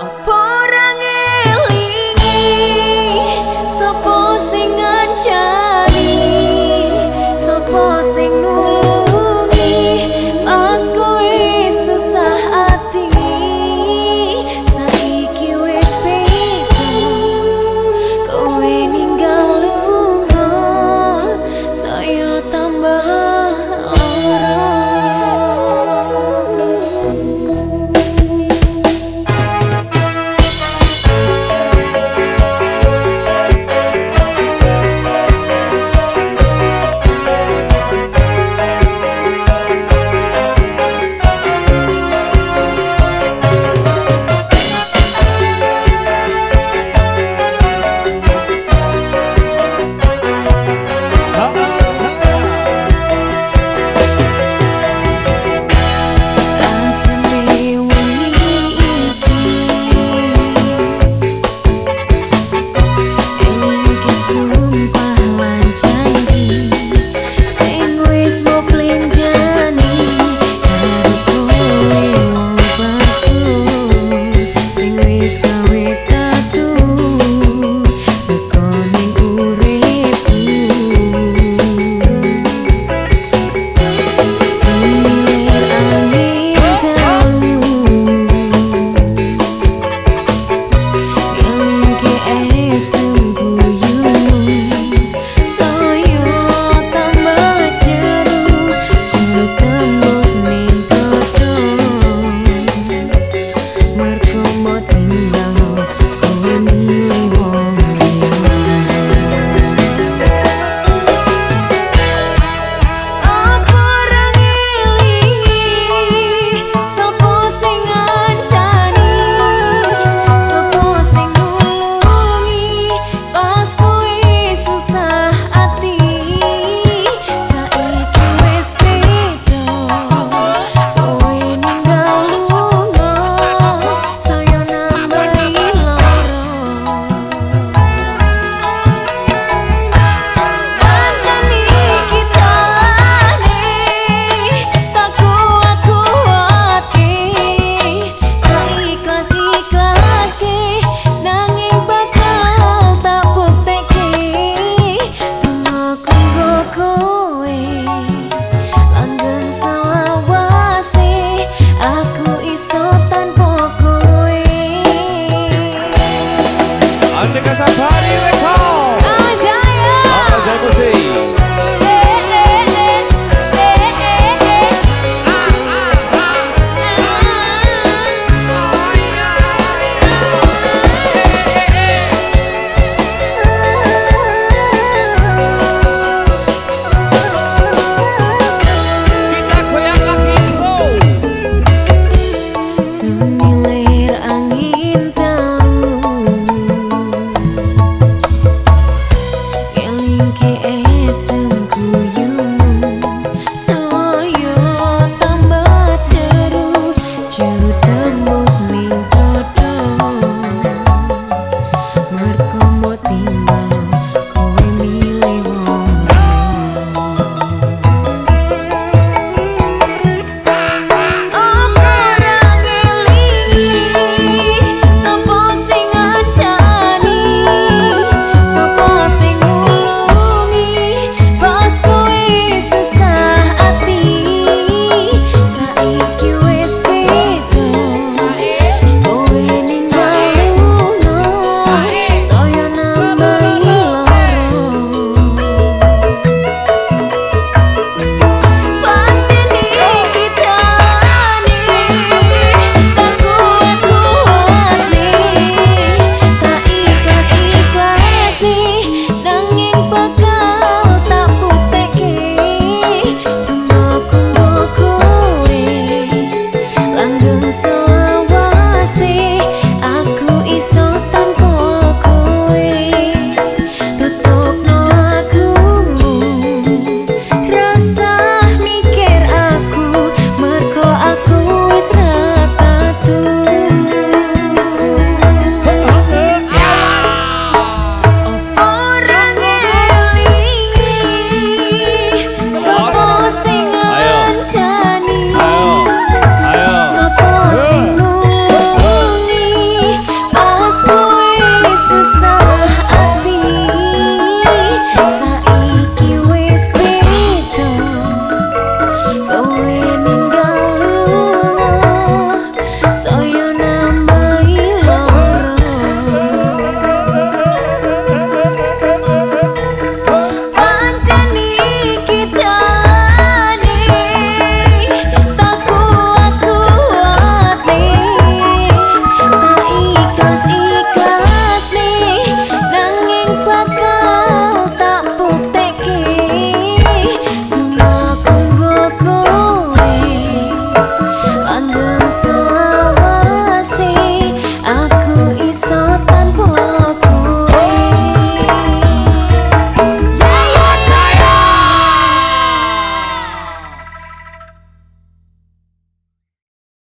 Upon